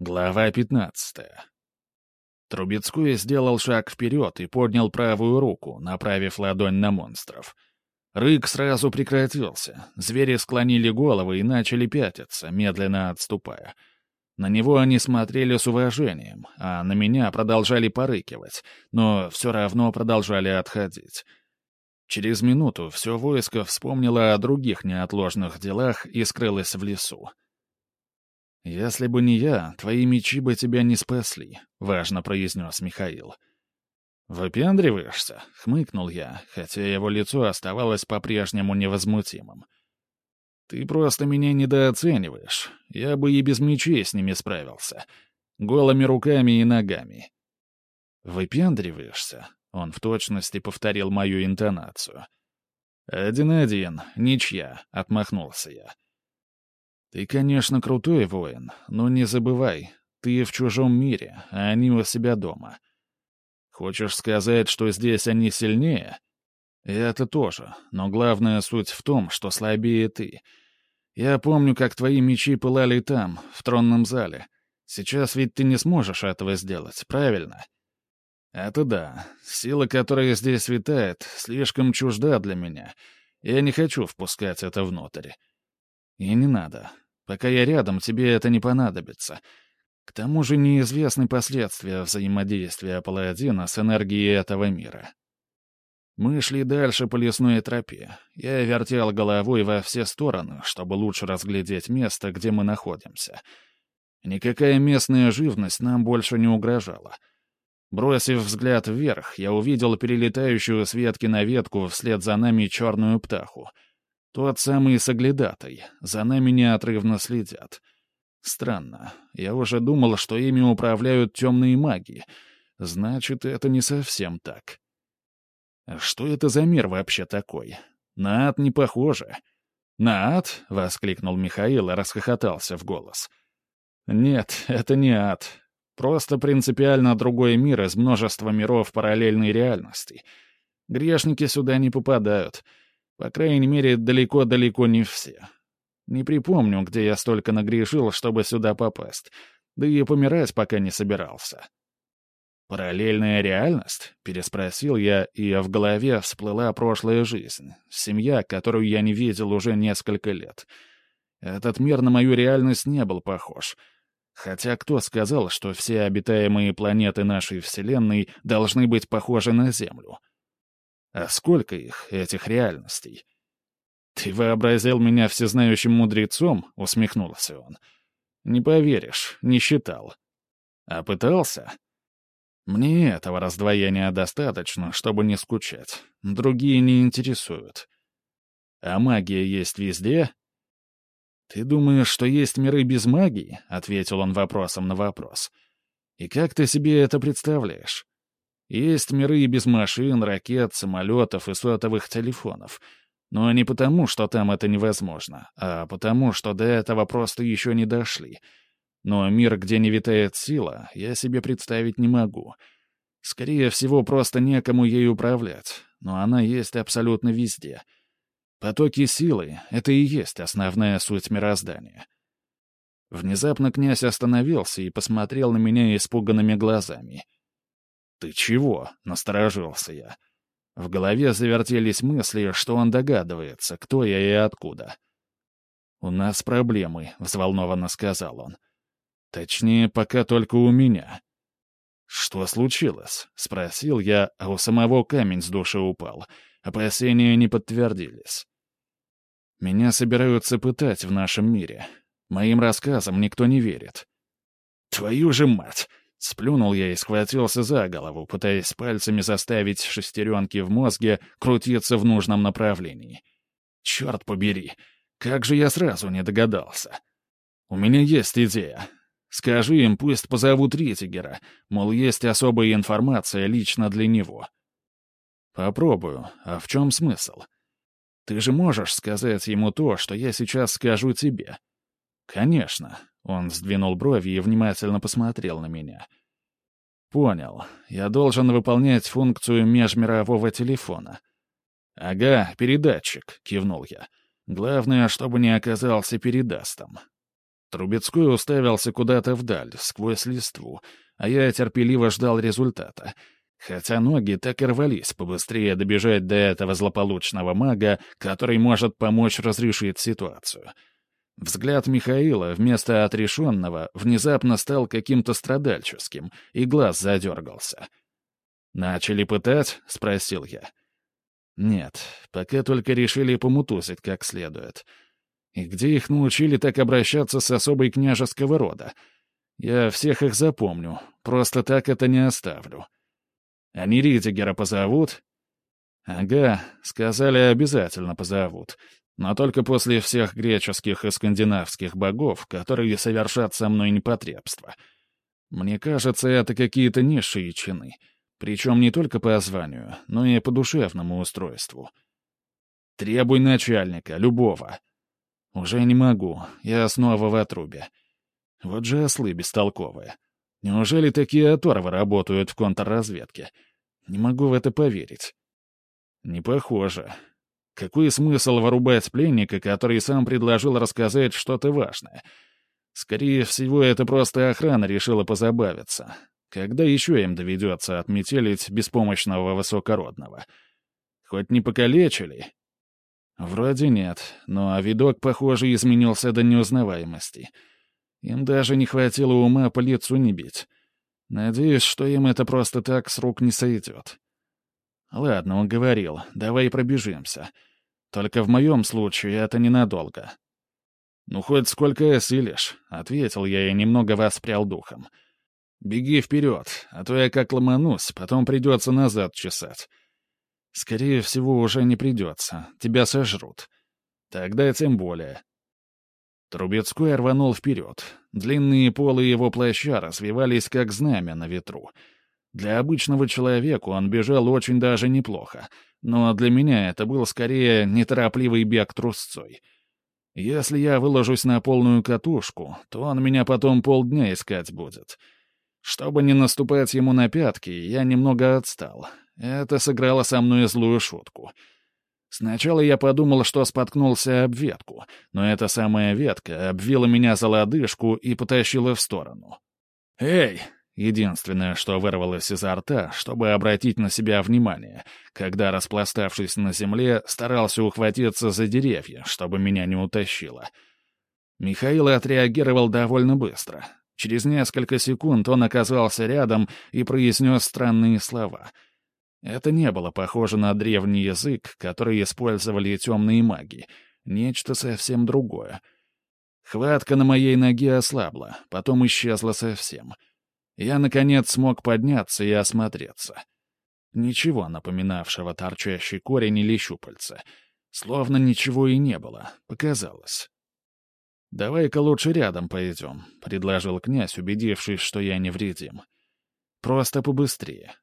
Глава 15. Трубецкой сделал шаг вперед и поднял правую руку, направив ладонь на монстров. Рык сразу прекратился. Звери склонили головы и начали пятиться, медленно отступая. На него они смотрели с уважением, а на меня продолжали порыкивать, но все равно продолжали отходить. Через минуту все войско вспомнило о других неотложных делах и скрылось в лесу. «Если бы не я, твои мечи бы тебя не спасли», — важно произнес Михаил. «Выпендриваешься?» — хмыкнул я, хотя его лицо оставалось по-прежнему невозмутимым. «Ты просто меня недооцениваешь. Я бы и без мечей с ними справился. Голыми руками и ногами». «Выпендриваешься?» — он в точности повторил мою интонацию. «Один-один, ничья», — отмахнулся я. Ты, конечно, крутой воин, но не забывай, ты в чужом мире, а они у себя дома. Хочешь сказать, что здесь они сильнее? Это тоже, но главная суть в том, что слабее ты. Я помню, как твои мечи пылали там, в тронном зале. Сейчас ведь ты не сможешь этого сделать, правильно? Это да. Сила, которая здесь витает, слишком чужда для меня. Я не хочу впускать это внутрь. И не надо. Пока я рядом, тебе это не понадобится. К тому же неизвестны последствия взаимодействия паладина с энергией этого мира. Мы шли дальше по лесной тропе. Я вертел головой во все стороны, чтобы лучше разглядеть место, где мы находимся. Никакая местная живность нам больше не угрожала. Бросив взгляд вверх, я увидел перелетающую с ветки на ветку вслед за нами черную птаху — тот самый соглядатай. За нами неотрывно следят. Странно. Я уже думал, что ими управляют темные маги. Значит, это не совсем так. Что это за мир вообще такой? На ад не похоже. «На ад?» — воскликнул Михаил и расхохотался в голос. «Нет, это не ад. Просто принципиально другой мир из множества миров параллельной реальности. Грешники сюда не попадают». По крайней мере, далеко-далеко не все. Не припомню, где я столько нагрешил, чтобы сюда попасть. Да и помирать пока не собирался. «Параллельная реальность?» — переспросил я, и в голове всплыла прошлая жизнь, семья, которую я не видел уже несколько лет. Этот мир на мою реальность не был похож. Хотя кто сказал, что все обитаемые планеты нашей Вселенной должны быть похожи на Землю? А сколько их, этих реальностей? «Ты вообразил меня всезнающим мудрецом?» — усмехнулся он. «Не поверишь, не считал». «А пытался?» «Мне этого раздвоения достаточно, чтобы не скучать. Другие не интересуют». «А магия есть везде?» «Ты думаешь, что есть миры без магии?» — ответил он вопросом на вопрос. «И как ты себе это представляешь?» Есть миры без машин, ракет, самолетов и сотовых телефонов. Но не потому, что там это невозможно, а потому, что до этого просто еще не дошли. Но мир, где не витает сила, я себе представить не могу. Скорее всего, просто некому ей управлять, но она есть абсолютно везде. Потоки силы — это и есть основная суть мироздания. Внезапно князь остановился и посмотрел на меня испуганными глазами — «Ты чего?» — насторожился я. В голове завертелись мысли, что он догадывается, кто я и откуда. «У нас проблемы», — взволнованно сказал он. «Точнее, пока только у меня». «Что случилось?» — спросил я, а у самого камень с души упал. Опасения не подтвердились. «Меня собираются пытать в нашем мире. Моим рассказам никто не верит». «Твою же мать!» Сплюнул я и схватился за голову, пытаясь пальцами заставить шестеренки в мозге крутиться в нужном направлении. Черт побери, как же я сразу не догадался. У меня есть идея. Скажи им, пусть позовут Ритигера, мол, есть особая информация лично для него. Попробую. А в чем смысл? Ты же можешь сказать ему то, что я сейчас скажу тебе. Конечно. Он сдвинул брови и внимательно посмотрел на меня. «Понял. Я должен выполнять функцию межмирового телефона». «Ага, передатчик», — кивнул я. «Главное, чтобы не оказался передастом». Трубецкой уставился куда-то вдаль, сквозь листву, а я терпеливо ждал результата. Хотя ноги так и рвались побыстрее добежать до этого злополучного мага, который может помочь разрешить ситуацию. Взгляд Михаила вместо отрешенного внезапно стал каким-то страдальческим, и глаз задергался. «Начали пытать?» — спросил я. «Нет, пока только решили помутузить как следует». И где их научили так обращаться с особой княжеского рода? Я всех их запомню, просто так это не оставлю. Они Ридигера позовут? Ага, сказали, обязательно позовут. Но только после всех греческих и скандинавских богов, которые совершат со мной непотребство. Мне кажется, это какие-то низшие чины. Причем не только по званию, но и по душевному устройству. Требуй начальника, любого. Уже не могу, я снова в отрубе. Вот же ослы бестолковые. Неужели такие оторвы работают в контрразведке? Не могу в это поверить. Не похоже. Какой смысл вырубать пленника, который сам предложил рассказать что-то важное? Скорее всего, это просто охрана решила позабавиться. Когда еще им доведется отметелить беспомощного высокородного? Хоть не покалечили? Вроде нет, но видок, похоже, изменился до неузнаваемости. Им даже не хватило ума по лицу не бить. Надеюсь, что им это просто так с рук не сойдет. Ладно, он говорил, давай пробежимся. Только в моем случае это ненадолго. «Ну, хоть сколько осилишь», — ответил я и немного воспрял духом. «Беги вперед, а то я как ломанусь, потом придется назад чесать. Скорее всего, уже не придется. Тебя сожрут. Тогда тем более. Трубецкой рванул вперед. Длинные полы его плаща развивались, как знамя на ветру. Для обычного человека он бежал очень даже неплохо, но для меня это был скорее неторопливый бег трусцой. Если я выложусь на полную катушку, то он меня потом полдня искать будет. Чтобы не наступать ему на пятки, я немного отстал, это сыграло со мной злую шутку. Сначала я подумал, что споткнулся об ветку, но эта самая ветка обвила меня за лодыжку и потащила в сторону. «Эй!» — единственное, что вырвалось изо рта, чтобы обратить на себя внимание, когда, распластавшись на земле, старался ухватиться за деревья, чтобы меня не утащило. Михаил отреагировал довольно быстро. Через несколько секунд он оказался рядом и произнес странные слова — это не было похоже на древний язык, который использовали темные маги. Нечто совсем другое. Хватка на моей ноге ослабла, потом исчезла совсем. Я, наконец, смог подняться и осмотреться. Ничего напоминавшего торчащий корень или щупальца. Словно ничего и не было, показалось. «Давай-ка лучше рядом пойдем», — предложил князь, убедившись, что я невредим. «Просто побыстрее.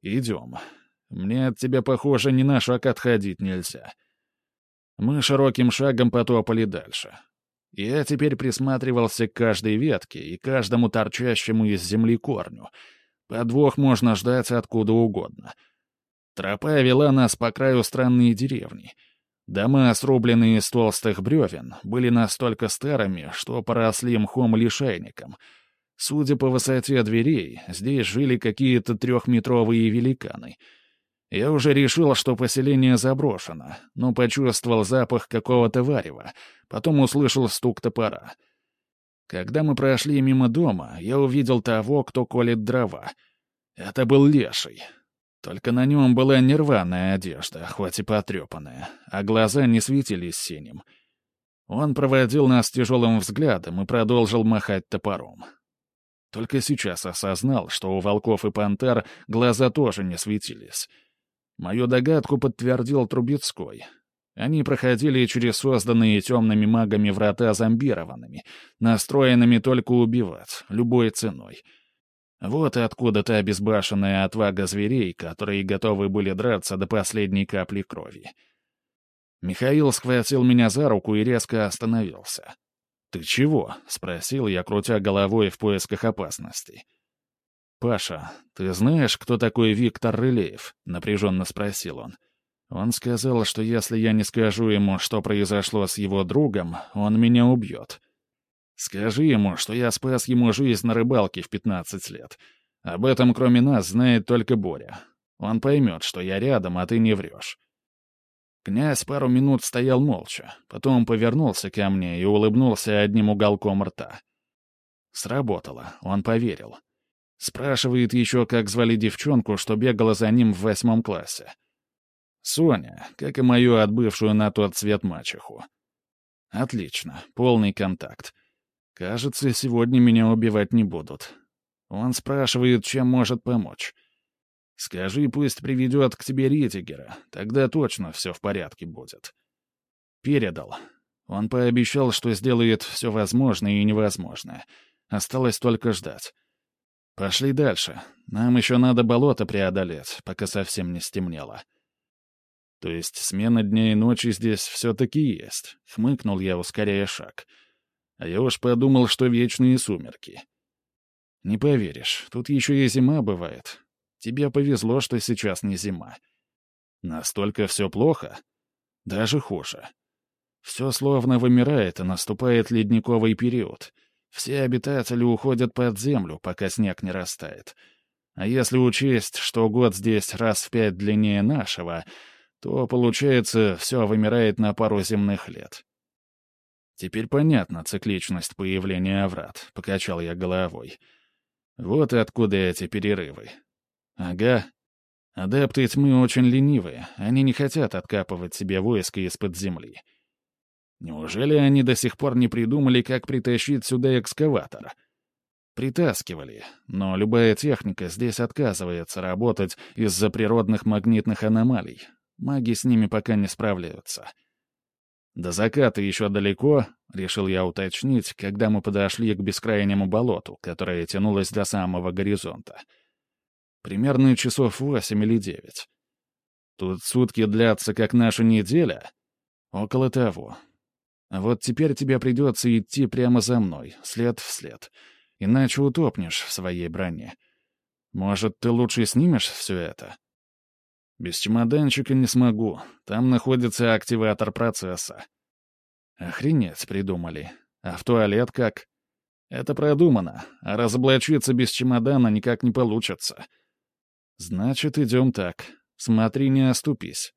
«Идем. Мне от тебя, похоже, ни на шаг отходить нельзя». Мы широким шагом потопали дальше. Я теперь присматривался к каждой ветке и каждому торчащему из земли корню. Подвох можно ждать откуда угодно. Тропа вела нас по краю странной деревни. Дома, срубленные из толстых бревен, были настолько старыми, что поросли мхом лишайником — Судя по высоте дверей, здесь жили какие-то трехметровые великаны. Я уже решил, что поселение заброшено, но почувствовал запах какого-то варева, потом услышал стук топора. Когда мы прошли мимо дома, я увидел того, кто колет дрова. Это был леший. Только на нем была нерваная одежда, хоть и потрепанная, а глаза не светились синим. Он проводил нас тяжелым взглядом и продолжил махать топором. Только сейчас осознал, что у волков и пантер глаза тоже не светились. Мою догадку подтвердил Трубецкой. Они проходили через созданные темными магами врата зомбированными, настроенными только убивать, любой ценой. Вот и откуда та безбашенная отвага зверей, которые готовы были драться до последней капли крови. Михаил схватил меня за руку и резко остановился. «Ты чего?» — спросил я, крутя головой в поисках опасности. «Паша, ты знаешь, кто такой Виктор Рылеев?» — напряженно спросил он. Он сказал, что если я не скажу ему, что произошло с его другом, он меня убьет. Скажи ему, что я спас ему жизнь на рыбалке в 15 лет. Об этом, кроме нас, знает только Боря. Он поймет, что я рядом, а ты не врешь. Князь пару минут стоял молча, потом повернулся ко мне и улыбнулся одним уголком рта. Сработало, он поверил. Спрашивает еще, как звали девчонку, что бегала за ним в восьмом классе. Соня, как и мою отбывшую на тот цвет мачеху. Отлично, полный контакт. Кажется, сегодня меня убивать не будут. Он спрашивает, чем может помочь. Скажи, пусть приведет к тебе Ритигера, тогда точно все в порядке будет. Передал. Он пообещал, что сделает все возможное и невозможное. Осталось только ждать. Пошли дальше. Нам еще надо болото преодолеть, пока совсем не стемнело. То есть смена дня и ночи здесь все-таки есть. Хмыкнул я, ускоряя шаг. А я уж подумал, что вечные сумерки. Не поверишь, тут еще и зима бывает. Тебе повезло, что сейчас не зима. Настолько все плохо? Даже хуже. Все словно вымирает, и наступает ледниковый период. Все обитатели уходят под землю, пока снег не растает. А если учесть, что год здесь раз в пять длиннее нашего, то, получается, все вымирает на пару земных лет. Теперь понятна цикличность появления врат, покачал я головой. Вот и откуда эти перерывы. Ага. Адепты тьмы очень ленивые, они не хотят откапывать себе войско из-под земли. Неужели они до сих пор не придумали, как притащить сюда экскаватор? Притаскивали, но любая техника здесь отказывается работать из-за природных магнитных аномалий. Маги с ними пока не справляются. До заката еще далеко, решил я уточнить, когда мы подошли к бескрайнему болоту, которое тянулось до самого горизонта. — Примерно часов восемь или девять. Тут сутки длятся, как наша неделя. Около того. Вот теперь тебе придется идти прямо за мной, след в след. Иначе утопнешь в своей броне. Может, ты лучше снимешь все это? Без чемоданчика не смогу. Там находится активатор процесса. Охренеть придумали. А в туалет как? Это продумано, а разоблачиться без чемодана никак не получится. «Значит, идем так. Смотри, не оступись».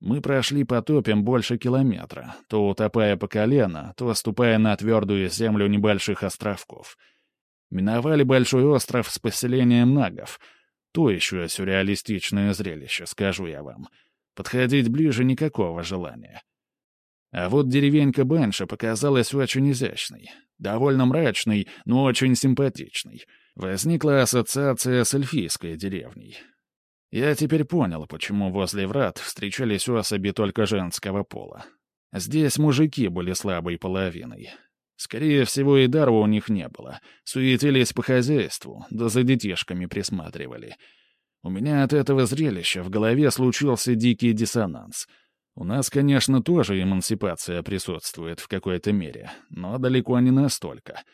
Мы прошли по топям больше километра, то утопая по колено, то ступая на твердую землю небольших островков. Миновали большой остров с поселением нагов. То еще сюрреалистичное зрелище, скажу я вам. Подходить ближе никакого желания. А вот деревенька Бенша показалась очень изящной, довольно мрачной, но очень симпатичной — Возникла ассоциация с эльфийской деревней. Я теперь понял, почему возле врат встречались особи только женского пола. Здесь мужики были слабой половиной. Скорее всего, и дара у них не было. Суетились по хозяйству, да за детишками присматривали. У меня от этого зрелища в голове случился дикий диссонанс. У нас, конечно, тоже эмансипация присутствует в какой-то мере, но далеко не настолько —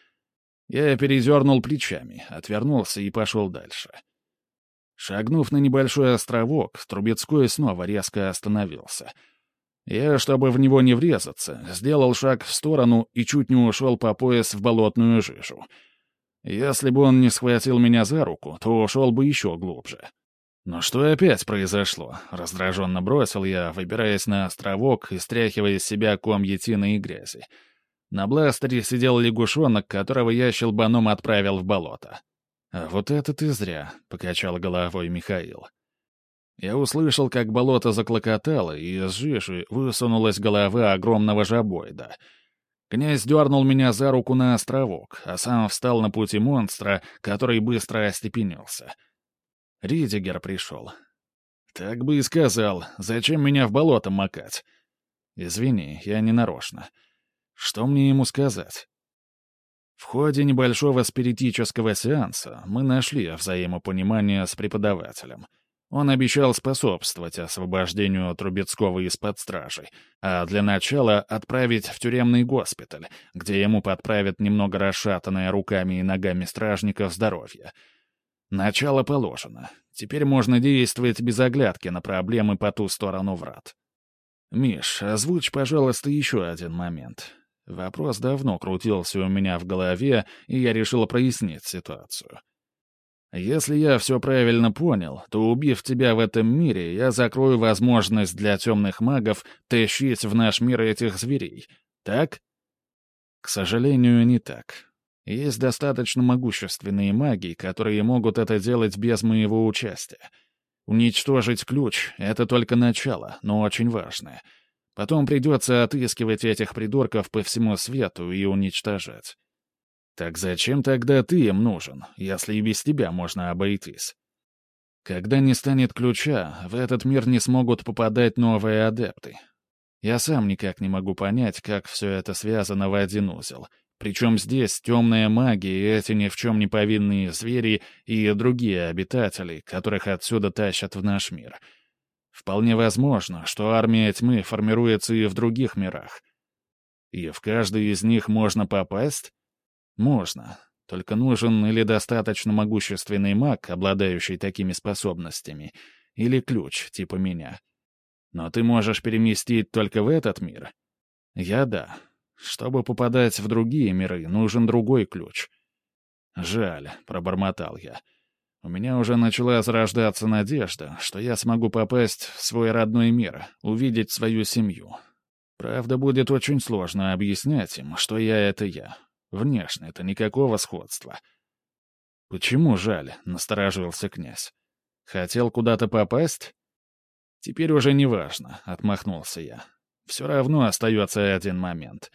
я передернул плечами, отвернулся и пошел дальше. Шагнув на небольшой островок, Трубецкой снова резко остановился. Я, чтобы в него не врезаться, сделал шаг в сторону и чуть не ушел по пояс в болотную жижу. Если бы он не схватил меня за руку, то ушел бы еще глубже. Но что опять произошло? Раздраженно бросил я, выбираясь на островок и стряхивая из себя комья тины и грязи. На бластере сидел лягушонок, которого я щелбаном отправил в болото. «А вот это ты зря», — покачал головой Михаил. Я услышал, как болото заклокотало, и из жижи высунулась голова огромного жабоида. Князь дернул меня за руку на островок, а сам встал на пути монстра, который быстро остепенился. Ридигер пришел. Так бы и сказал, зачем меня в болото макать? Извини, я не нарочно. Что мне ему сказать? В ходе небольшого спиритического сеанса мы нашли взаимопонимание с преподавателем. Он обещал способствовать освобождению Трубецкого из-под стражи, а для начала отправить в тюремный госпиталь, где ему подправят немного расшатанное руками и ногами стражников здоровье. Начало положено. Теперь можно действовать без оглядки на проблемы по ту сторону врат. «Миш, озвучь, пожалуйста, еще один момент. Вопрос давно крутился у меня в голове, и я решил прояснить ситуацию. Если я все правильно понял, то, убив тебя в этом мире, я закрою возможность для темных магов тащить в наш мир этих зверей. Так? К сожалению, не так. Есть достаточно могущественные маги, которые могут это делать без моего участия. Уничтожить ключ — это только начало, но очень важное. Потом придется отыскивать этих придурков по всему свету и уничтожать. Так зачем тогда ты им нужен, если и без тебя можно обойтись? Когда не станет ключа, в этот мир не смогут попадать новые адепты. Я сам никак не могу понять, как все это связано в один узел. Причем здесь темная магия, эти ни в чем не повинные звери и другие обитатели, которых отсюда тащат в наш мир. Вполне возможно, что армия тьмы формируется и в других мирах. И в каждый из них можно попасть? Можно. Только нужен или достаточно могущественный маг, обладающий такими способностями, или ключ, типа меня. Но ты можешь переместить только в этот мир? Я — да. Чтобы попадать в другие миры, нужен другой ключ. «Жаль», — пробормотал я. «У меня уже начала зарождаться надежда, что я смогу попасть в свой родной мир, увидеть свою семью. Правда, будет очень сложно объяснять им, что я — это я, Внешне это никакого сходства. «Почему жаль?» — насторожился князь. «Хотел куда-то попасть?» «Теперь уже не важно», — отмахнулся я. «Все равно остается один момент.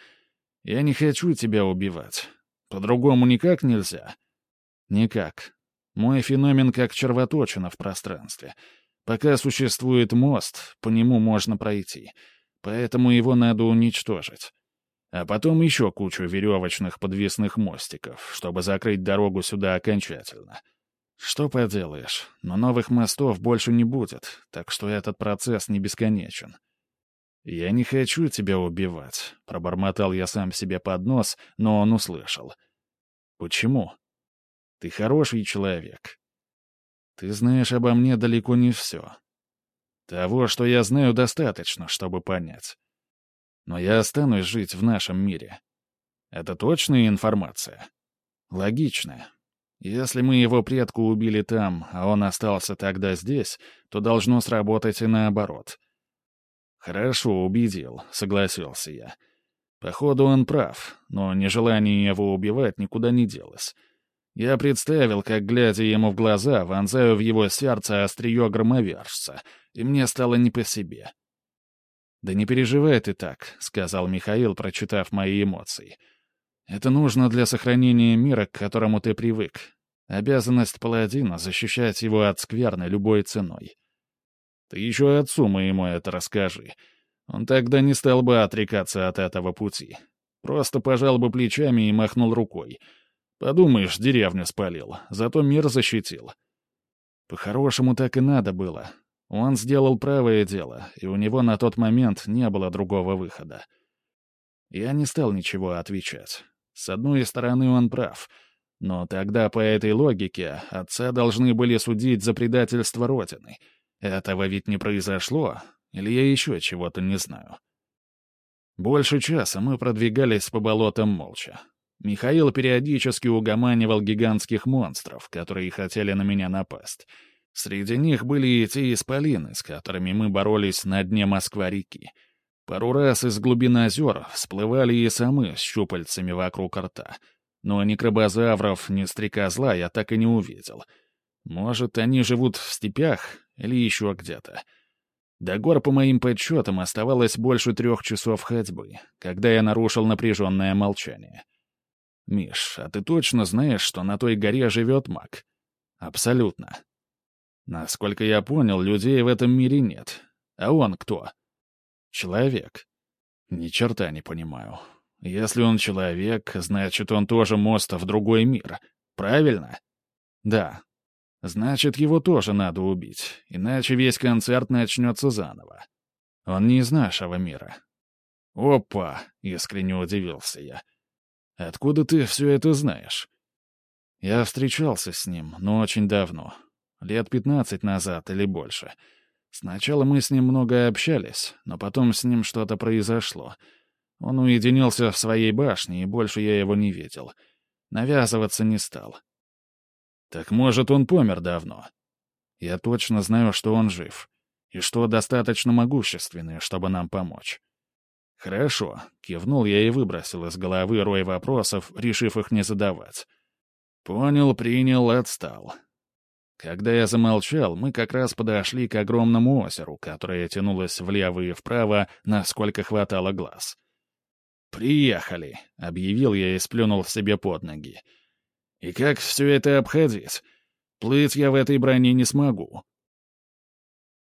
Я не хочу тебя убивать. По-другому никак нельзя?» «Никак. Мой феномен как червоточина в пространстве. Пока существует мост, по нему можно пройти. Поэтому его надо уничтожить. А потом еще кучу веревочных подвесных мостиков, чтобы закрыть дорогу сюда окончательно. Что поделаешь, но новых мостов больше не будет, так что этот процесс не бесконечен. «Я не хочу тебя убивать», — пробормотал я сам себе под нос, но он услышал. «Почему?» «Ты хороший человек. Ты знаешь обо мне далеко не все. Того, что я знаю, достаточно, чтобы понять. Но я останусь жить в нашем мире. Это точная информация? Логичная. Если мы его предку убили там, а он остался тогда здесь, то должно сработать и наоборот. «Хорошо, убедил», — согласился я. Походу, он прав, но нежелание его убивать никуда не делось. Я представил, как, глядя ему в глаза, вонзаю в его сердце острие громовержца, и мне стало не по себе. «Да не переживай ты так», — сказал Михаил, прочитав мои эмоции. «Это нужно для сохранения мира, к которому ты привык. Обязанность паладина — защищать его от скверны любой ценой. Ты еще отцу моему это расскажи. Он тогда не стал бы отрекаться от этого пути. Просто пожал бы плечами и махнул рукой. Подумаешь, деревню спалил, зато мир защитил. По-хорошему так и надо было. Он сделал правое дело, и у него на тот момент не было другого выхода. Я не стал ничего отвечать. С одной стороны, он прав. Но тогда по этой логике отца должны были судить за предательство Родины. Этого ведь не произошло, или я еще чего-то не знаю. Больше часа мы продвигались по болотам молча. Михаил периодически угоманивал гигантских монстров, которые хотели на меня напасть — Среди них были и те исполины, с которыми мы боролись на дне Москва-реки. Пару раз из глубины озер всплывали и самы с щупальцами вокруг рта. Но ни крабозавров, ни стрекозла я так и не увидел. Может, они живут в степях или еще где-то. До гор, по моим подсчетам, оставалось больше трех часов ходьбы, когда я нарушил напряженное молчание. «Миш, а ты точно знаешь, что на той горе живет маг?» «Абсолютно. Насколько я понял, людей в этом мире нет. А он кто? Человек. Ни черта не понимаю. Если он человек, значит, он тоже мост в другой мир. Правильно? Да. Значит, его тоже надо убить, иначе весь концерт начнется заново. Он не из нашего мира. «Опа!» — искренне удивился я. «Откуда ты все это знаешь?» Я встречался с ним, но очень давно. Лет пятнадцать назад или больше. Сначала мы с ним много общались, но потом с ним что-то произошло. Он уединился в своей башне, и больше я его не видел. Навязываться не стал. Так может, он помер давно? Я точно знаю, что он жив, и что достаточно могущественный, чтобы нам помочь. «Хорошо», — кивнул я и выбросил из головы рой вопросов, решив их не задавать. Понял, принял, отстал. Когда я замолчал, мы как раз подошли к огромному озеру, которое тянулось влево и вправо, насколько хватало глаз. «Приехали», — объявил я и сплюнул себе под ноги. «И как все это обходить? Плыть я в этой броне не смогу.